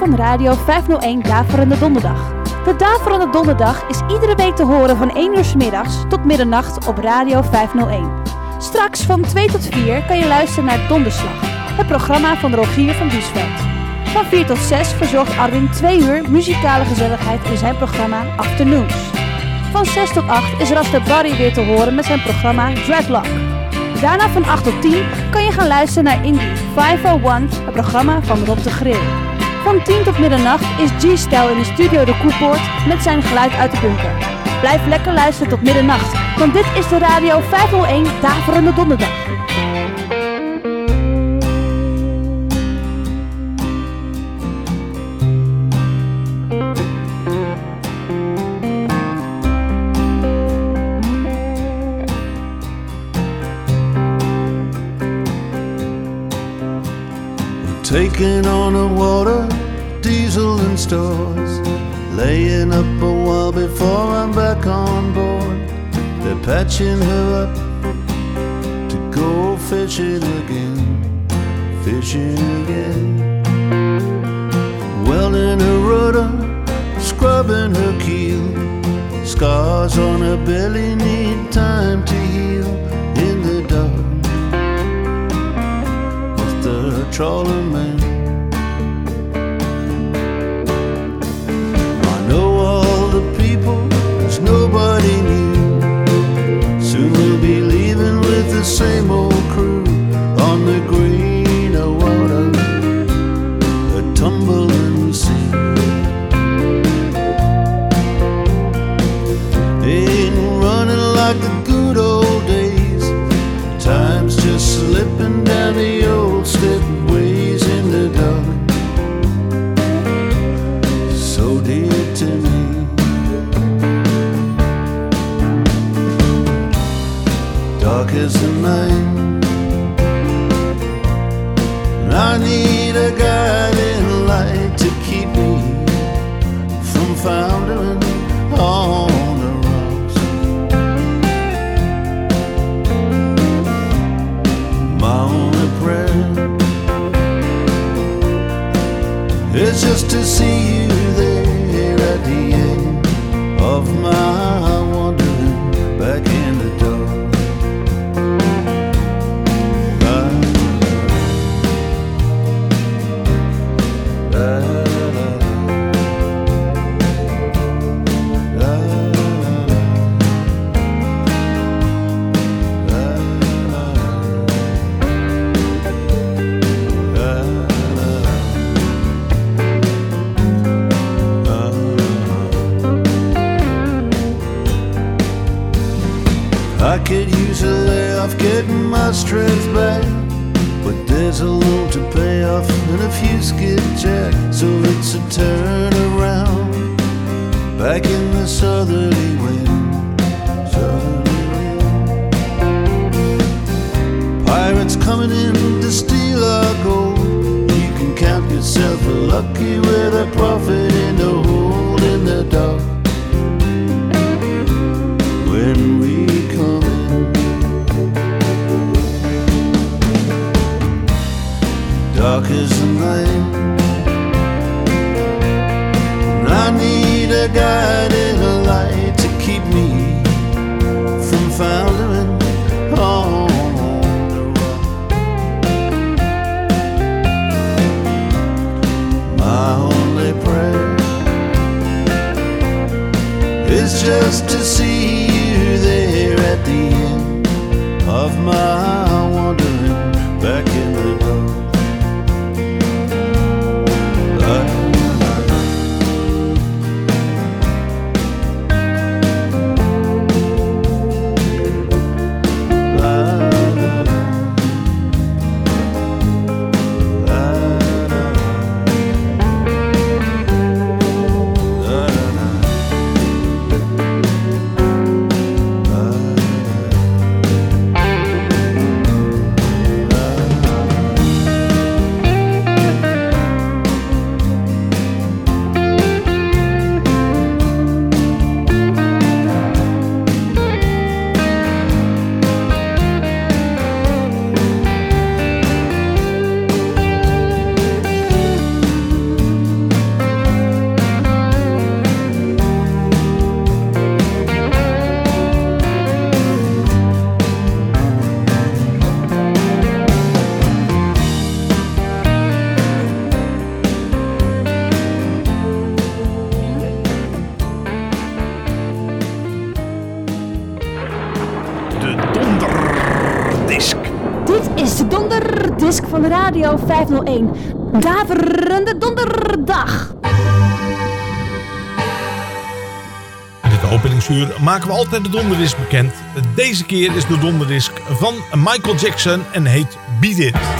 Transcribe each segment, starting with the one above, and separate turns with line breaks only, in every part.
Van Radio 501 Daverende Donderdag. De Daverende Donderdag is iedere week te horen van 1 uur s middags tot middernacht op Radio 501. Straks van 2 tot 4 kan je luisteren naar Donderslag, het programma van Rogier van Biesveld. Van 4 tot 6 verzorgt Arwin 2 uur muzikale gezelligheid in zijn programma Afternoons. Van 6 tot 8 is Raster Barry weer te horen met zijn programma Dreadlock. Daarna van 8 tot 10 kan je gaan luisteren naar Indie 501, het programma van Rob de Grill. Van 10 tot middernacht is G-Style in de studio De Koepoort met zijn geluid uit de bunker. Blijf lekker luisteren tot middernacht, want dit is de Radio 501 Daverende Donderdag.
Taking on a water, stores. Laying up a while before I'm back on board. They're patching her up to go fishing again, fishing again. Welding her rudder, scrubbing her keel. Scars on her belly need time to heal in the dark Must the
trawler man. our back. But there's a loan to pay off and a few skid jack, so it's a
turn. Radio 501. Daverende donderdag.
In het openingsuur maken we altijd de donderdisk bekend. Deze keer is de donderdisk van Michael Jackson en heet Beat It.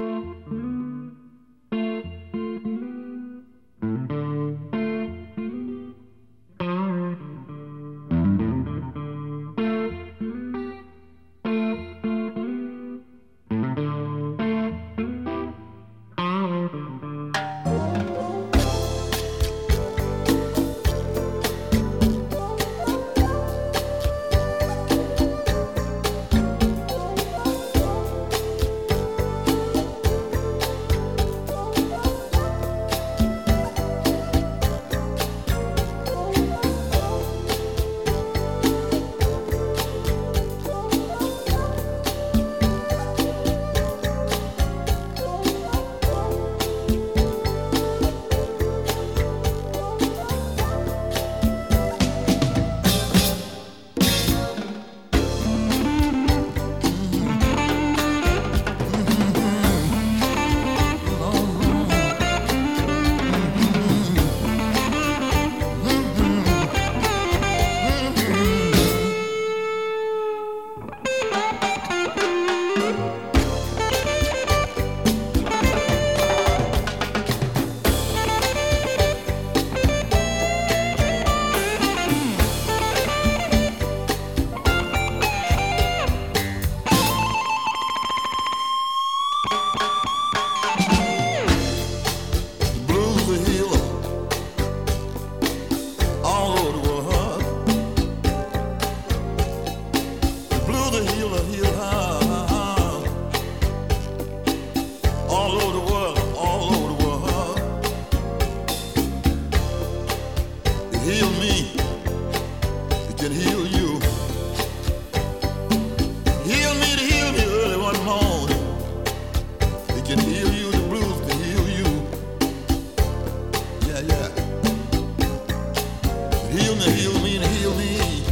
to heal me and heal me.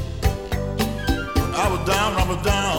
I was down, I was down.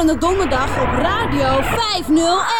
De Daverende Donderdag op Radio 501.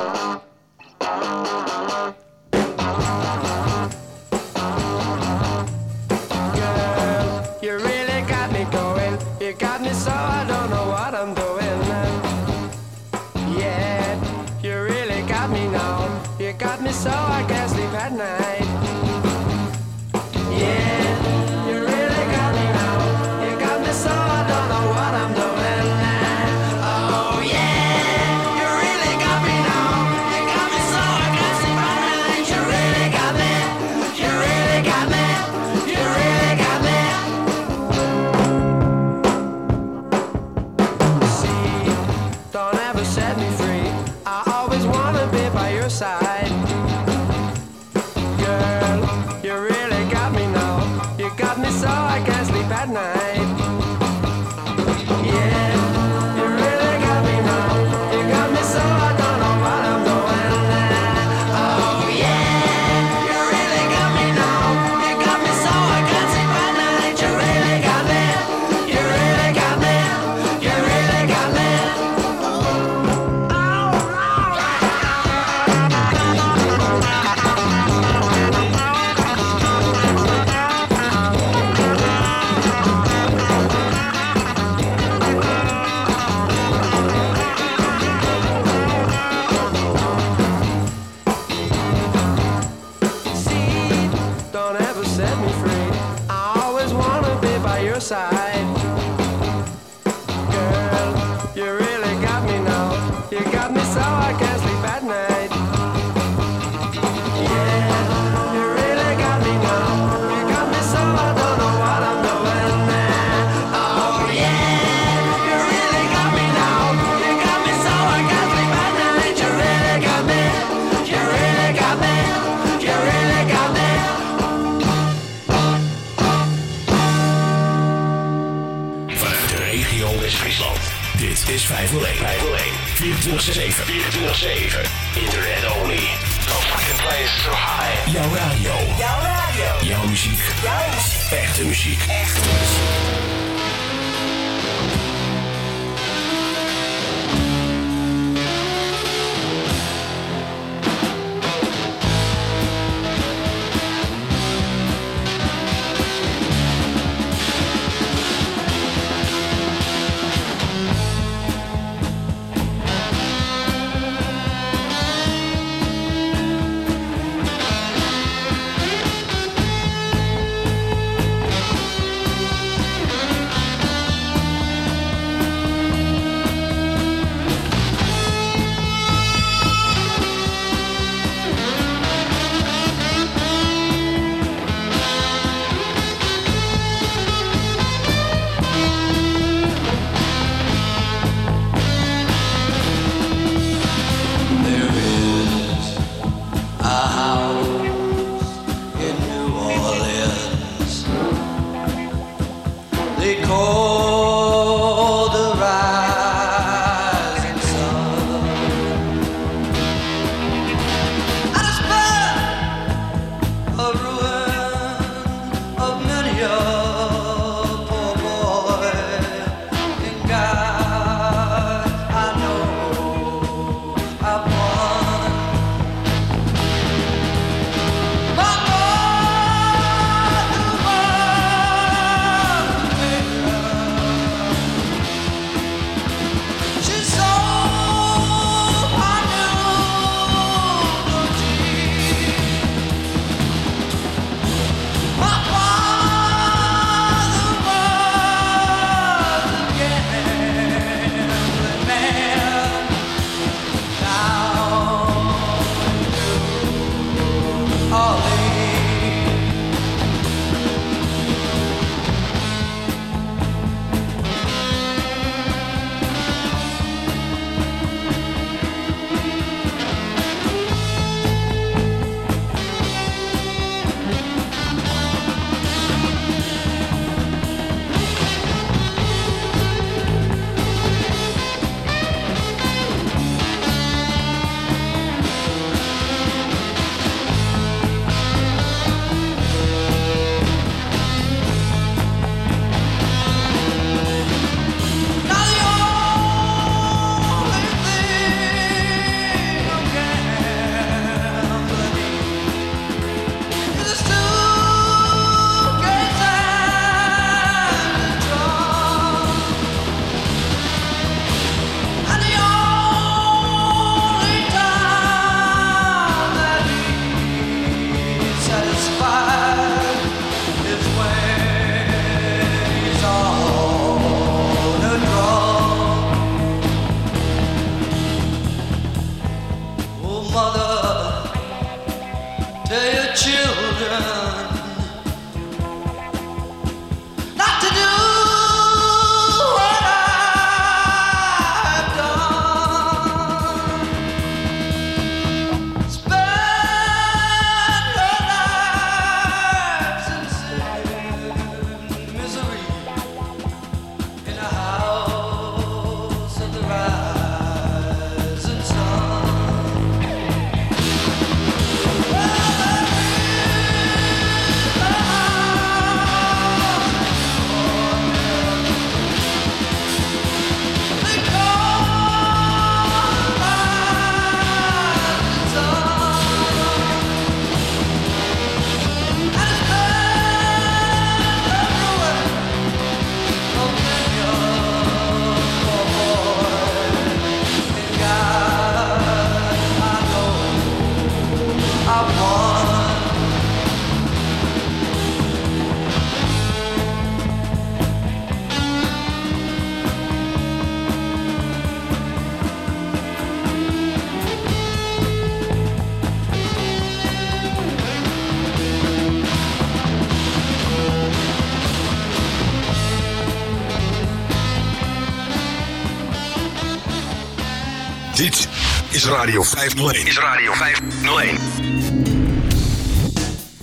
Dit is Radio
501. Is Radio 501.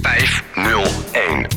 501.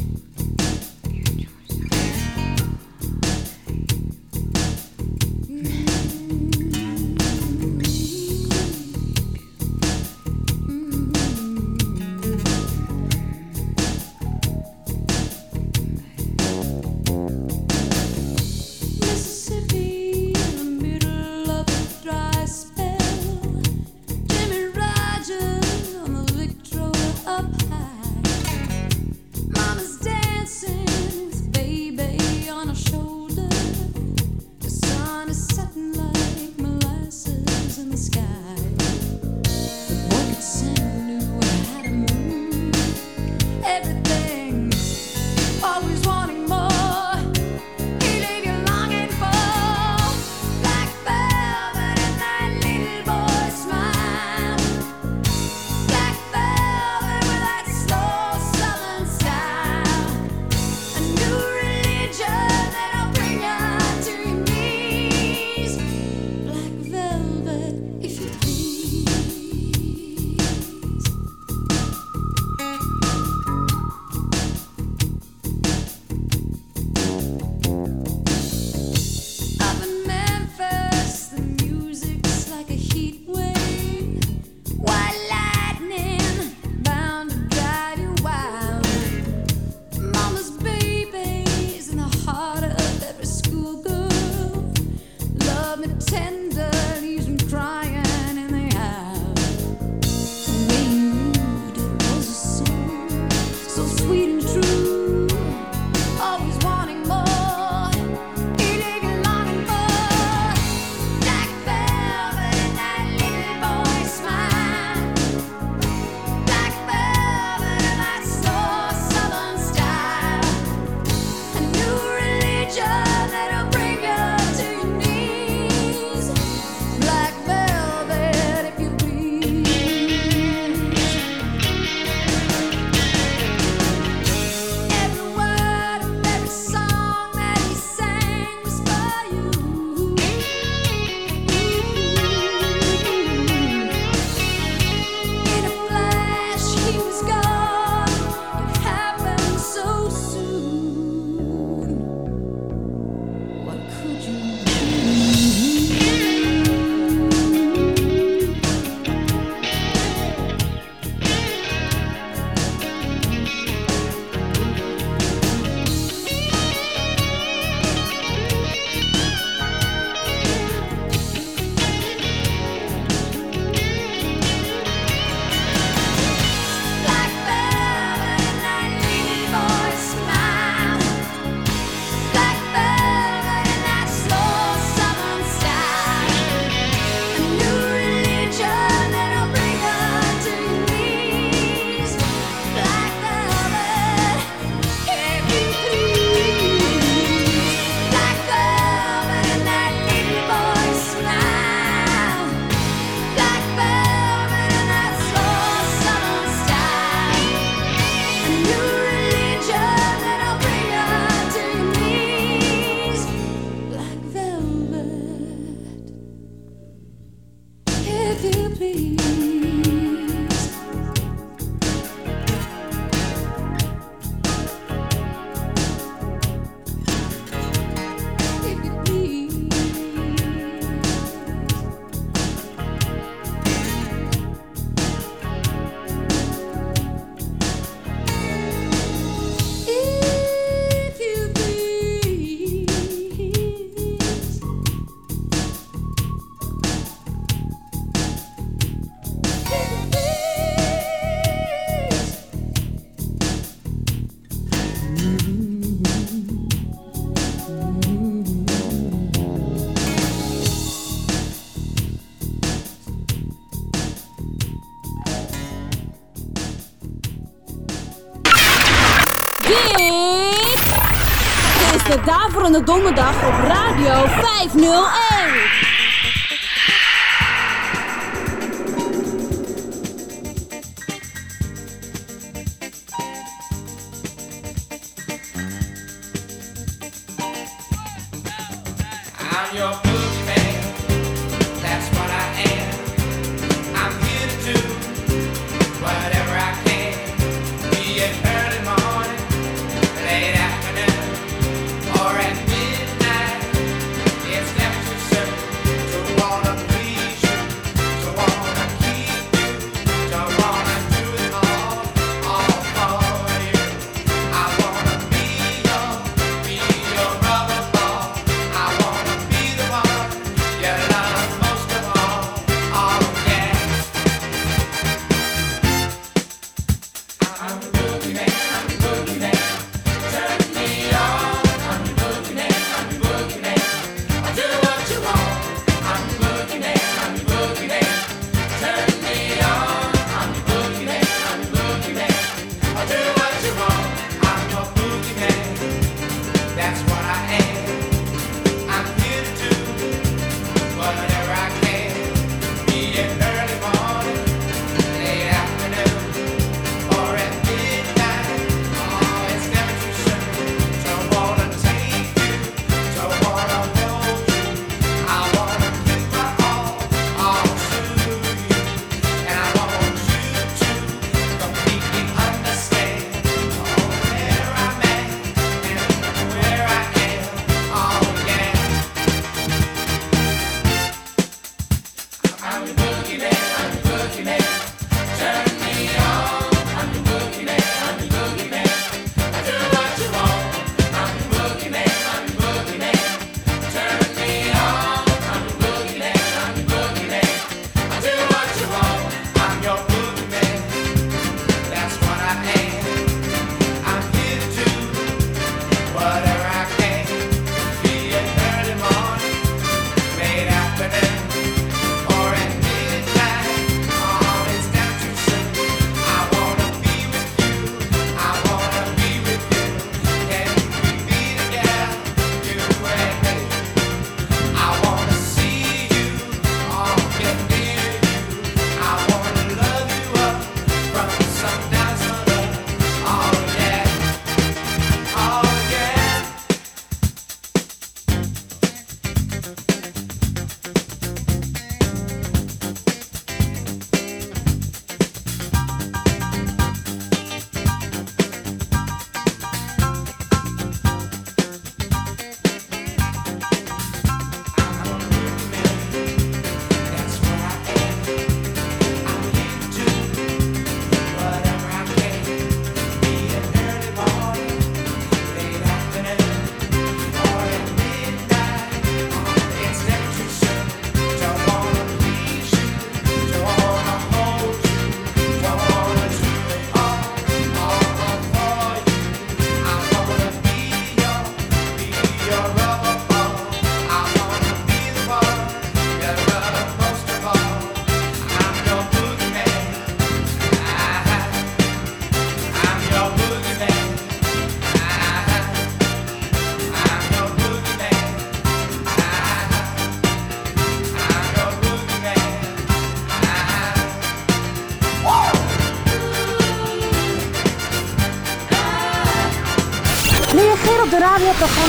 De Daverende Donderdag op Radio 501.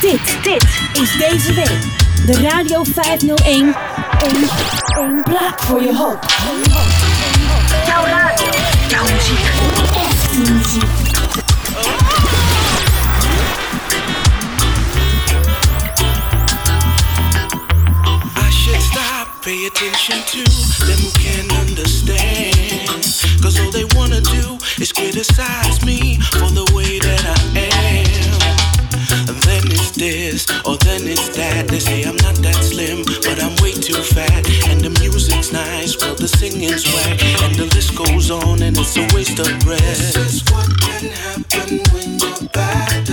Dit, dit is deze week de Radio 501 een, een plaat voor je hoop. Jouw radio, jouw muziek, echte muziek.
Pay attention to them who can't understand. Cause all they wanna do is criticize me for the way that I am. This, or then it's that. They say I'm not that slim, but I'm way too fat. And the music's nice, well, the singing's whack. And the list goes on, and it's a waste of breath. This is what can happen when you're backed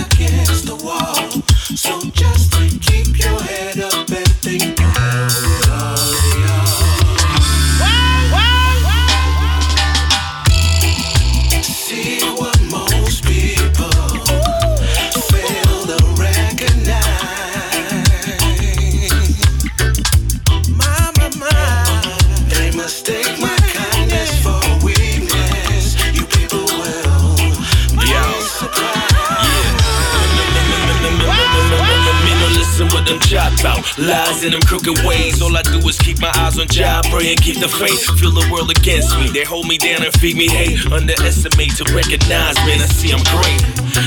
Lies in them crooked ways. All I do is keep my eyes on job, pray and keep the faith. Feel the world against me. They hold me down and feed me hate. Underestimate to recognize, man, I see I'm great.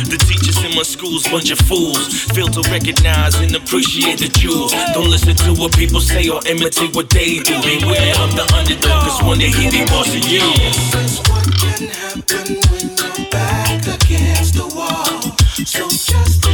The teachers in my schools, bunch of fools. Fail to recognize and appreciate the jewels. Don't listen to what people say or imitate what they do. Beware of the underdog, cause one day he be bossing you.
What can happen when you're back against the wall. So just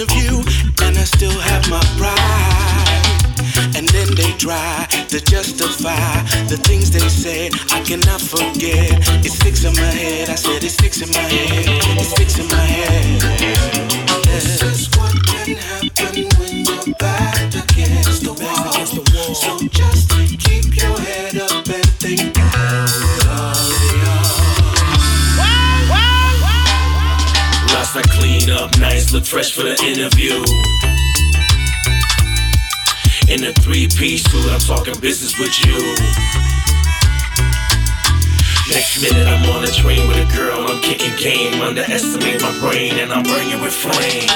of view, and I still have my pride. And then they try to justify the things they said. I cannot forget. It sticks in my head. I said it sticks in my head. It sticks in my head. This is what can happen when you're backed against the wall. Up,
nice, look fresh for the interview. In a three piece suit, I'm talking business with you. Next minute, I'm on a train with a girl, I'm kicking game. Underestimate my brain, and I'm burning with flame.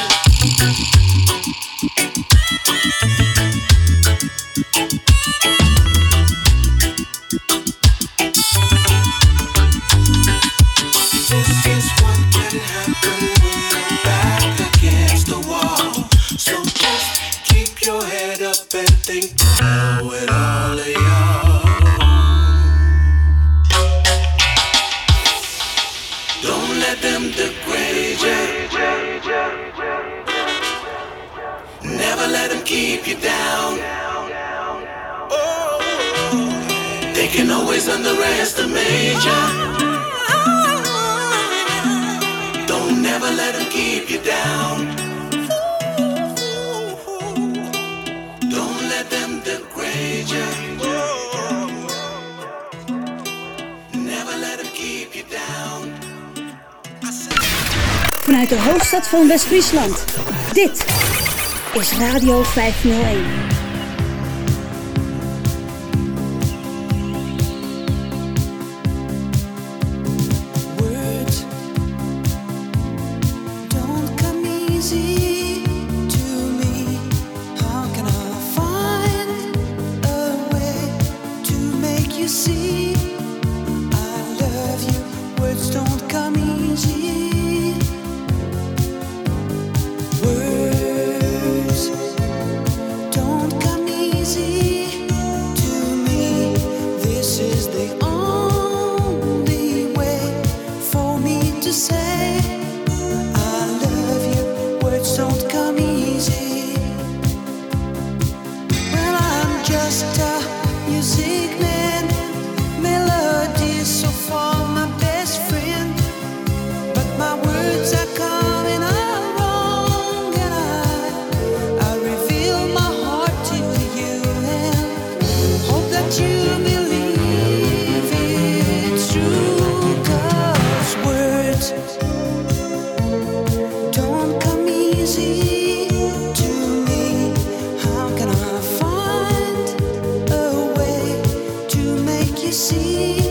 Keep you down. They can always underestimate you. Don't never let them keep you down. Don't let them degrade you.
Vanuit de hoofdstad van West-Friesland. Dit is Radio 501.
See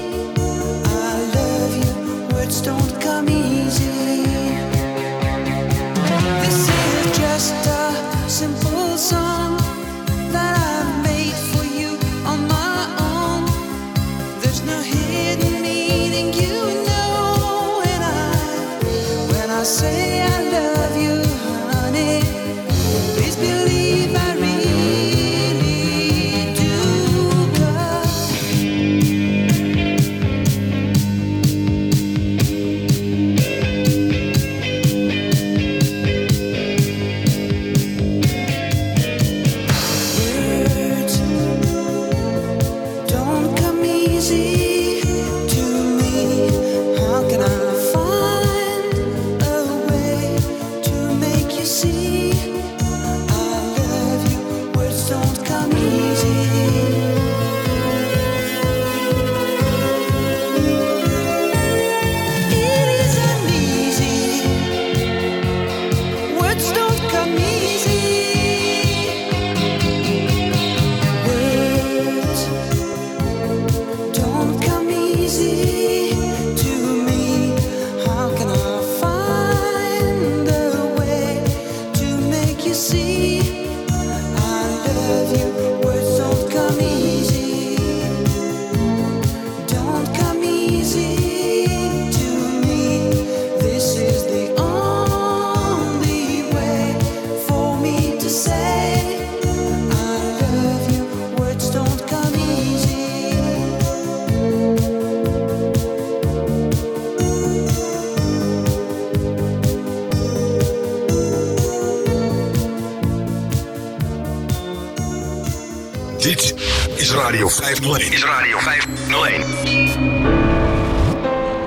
Radio 501. Is Radio 501.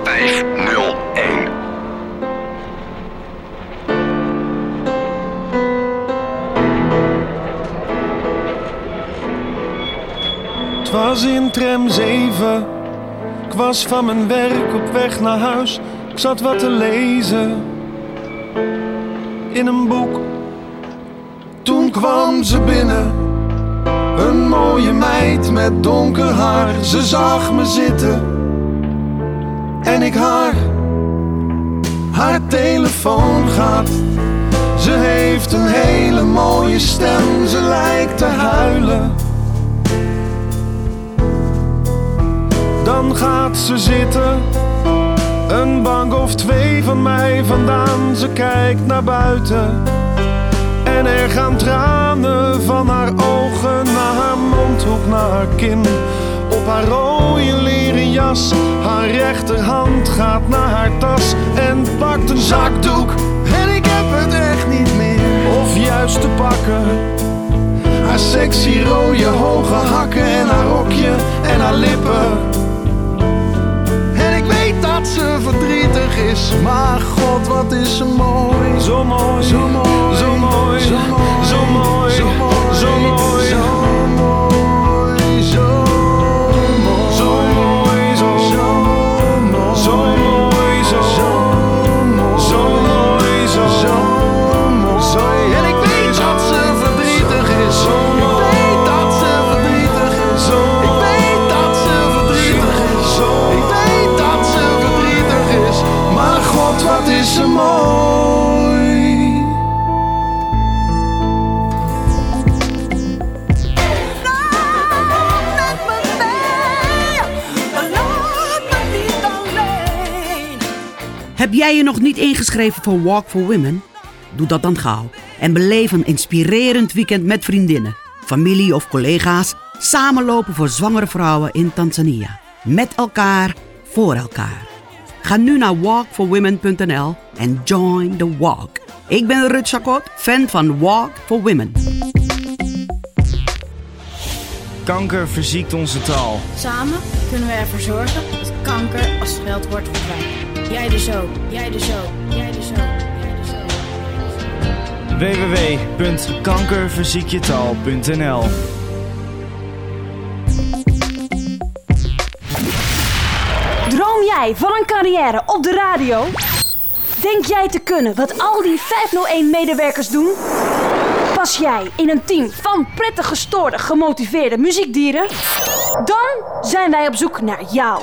501.
Het was in tram 7. Ik was van mijn werk op weg naar huis. Ik zat wat te lezen in een boek. Toen kwam ze binnen, mooie meid met donker haar. Ze zag me zitten en ik haar. Haar telefoon gaat. Ze heeft een hele mooie stem, ze lijkt te huilen. Dan gaat ze zitten, een bank of twee van mij vandaan. Ze kijkt naar buiten en er gaan tranen van haar ogen naar haar kin. Op haar rode leren jas, haar rechterhand gaat naar haar tas en pakt een zakdoek. En ik heb het echt niet meer, of juist te pakken. Haar sexy rode hoge hakken en haar rokje en haar lippen. En ik weet dat ze verdrietig is, maar god wat is ze zo mooi, zo mooi, zo mooi, zo mooi, zo mooi, zo mooi, zo mooi,
jij je nog niet ingeschreven voor Walk for Women? Doe dat dan gauw en beleef een inspirerend weekend met vriendinnen, familie of collega's. Samen lopen voor zwangere vrouwen in Tanzania. Met elkaar, voor elkaar. Ga nu naar walkforwomen.nl en join the walk. Ik ben Rut Chakot, fan van Walk for Women.
Kanker verziekt onze taal.
Samen kunnen we ervoor zorgen dat kanker als scheldwoord verdwijnt. Jij dus ook, jij dus ook, jij dus ook,
www.kankerverziekjetaal.nl
Droom jij van een carrière op de radio? Denk jij te kunnen wat al die 501-medewerkers doen? Pas jij in een team van prettig gestoorde, gemotiveerde muziekdieren? Dan zijn wij op zoek naar jou.